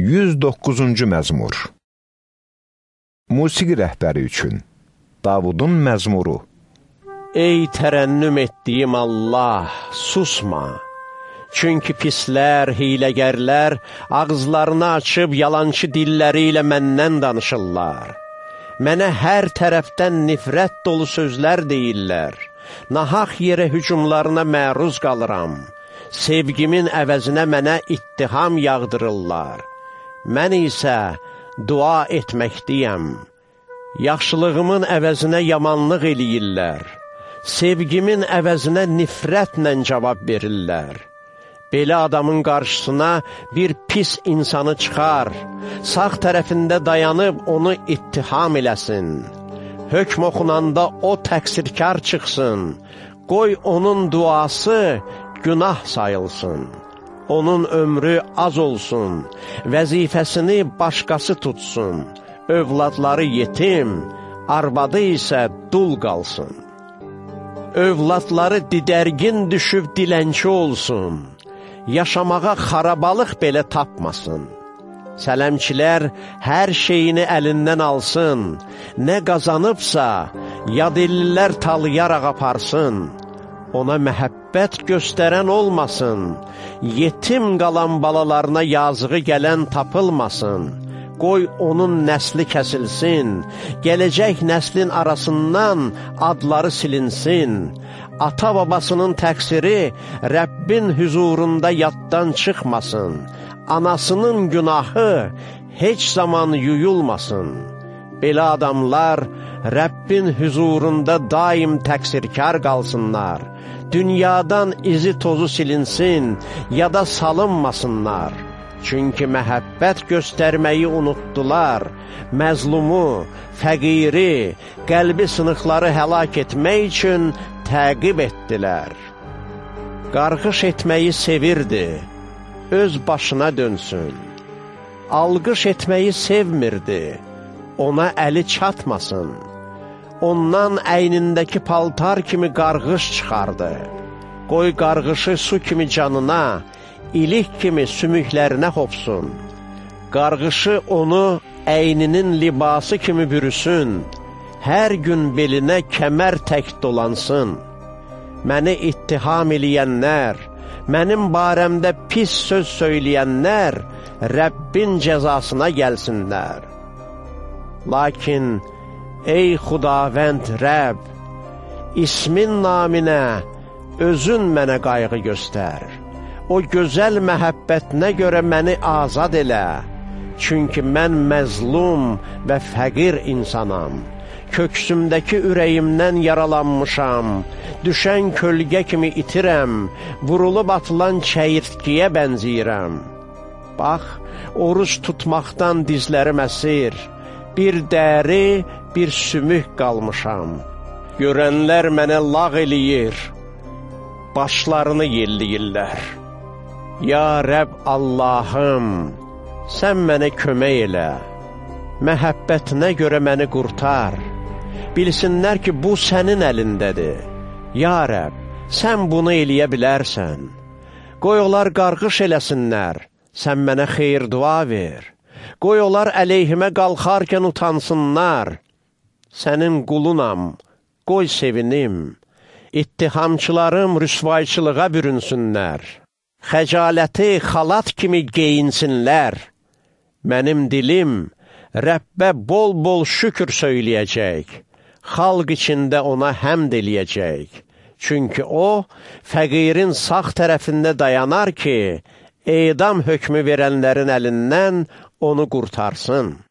109-cu məzmur Musiqi rəhbəri üçün Davudun məzmuru Ey tərənnüm etdiyim Allah, susma! Çünki pislər, hiləgərlər ağızlarını açıb yalançı dilləri ilə məndən danışırlar. Mənə hər tərəfdən nifrət dolu sözlər deyirlər. Nahaq yerə hücumlarına məruz qalıram. Sevgimin əvəzinə mənə ittiham yağdırırlar. Mən isə dua etməkdiyəm. Yaxşılığımın əvəzinə yamanlıq eləyirlər. Sevgimin əvəzinə nifrətlə cavab verirlər. Belə adamın qarşısına bir pis insanı çıxar, sağ tərəfində dayanıb onu ittiham eləsin. Hökm oxunanda o təqsirkar çıxsın, qoy onun duası günah sayılsın onun ömrü az olsun, vəzifəsini başqası tutsun, övladları yetim, arvadı isə dul qalsın. Övladları didərgin düşüb dilənçi olsun, yaşamağa xarabalıq belə tapmasın. Sələmçilər hər şeyini əlindən alsın, nə qazanıbsa, yadillilər talayaraq aparsın, ona məhəbbət göstərən olmasın, yetim qalan balalarına yazığı gələn tapılmasın, qoy onun nəsli kəsilsin, gələcək nəslin arasından adları silinsin, ata-babasının təqsiri Rəbbin hüzurunda yaddan çıxmasın, anasının günahı heç zaman yuyulmasın. Belə adamlar Rəbbin hüzurunda daim təqsirkar qalsınlar, dünyadan izi tozu silinsin, yada salınmasınlar. Çünki məhəbbət göstərməyi unutdular, məzlumu, fəqiri, qəlbi sınıqları həlak etmək üçün təqib etdilər. Qarğış etməyi sevirdi, öz başına dönsün. Alqış etməyi sevmirdi, ona əli çatmasın. Ondan əynindəki paltar kimi qarğış çıxardı. Qoy qarğışı su kimi canına, ilik kimi sümüklərinə hopsun. Qarğışı onu əyninin libası kimi bürüsün, hər gün belinə kəmər tək dolansın. Məni ittiham eləyənlər, mənim barəmdə pis söz söyləyənlər, Rəbbin cəzasına gəlsinlər. Lakin, Ey xudavənd Rəb, ismin naminə özün mənə qayğı göstər. O gözəl məhəbbətinə görə məni azad elə, çünki mən məzlum və fəqir insanam. Köksümdəki ürəyimdən yaralanmışam, düşən kölgə kimi itirəm, vurulub atılan çəyirtkiyə bənziyirəm. Bax, oruç tutmaqdan dizlərim əsir, bir dəri, bir sümük qalmışam. Görənlər mənə lağ eləyir, başlarını yelliyirlər. Ya Rəb Allahım, sən mənə kömək elə, məhəbbətinə görə məni qurtar. Bilsinlər ki, bu sənin əlindədir. Ya Rəb, sən bunu eləyə bilərsən. Qoy onlar qarğış eləsinlər, sən mənə xeyir dua ver. Qoy onlar əleyhimə qalxarkən utansınlar. Sənin qulunam, qoy sevinim. İttihamçılarım rüsvayçılığa bürünsünlər. Xəcaləti xalat kimi geyinsinlər. Mənim dilim Rəbbə bol-bol şükür söyləyəcək. Xalq içində ona həmd eləyəcək. Çünki o, fəqirin sağ tərəfində dayanar ki, edam hökmü verənlərin əlindən onu qurtarsın.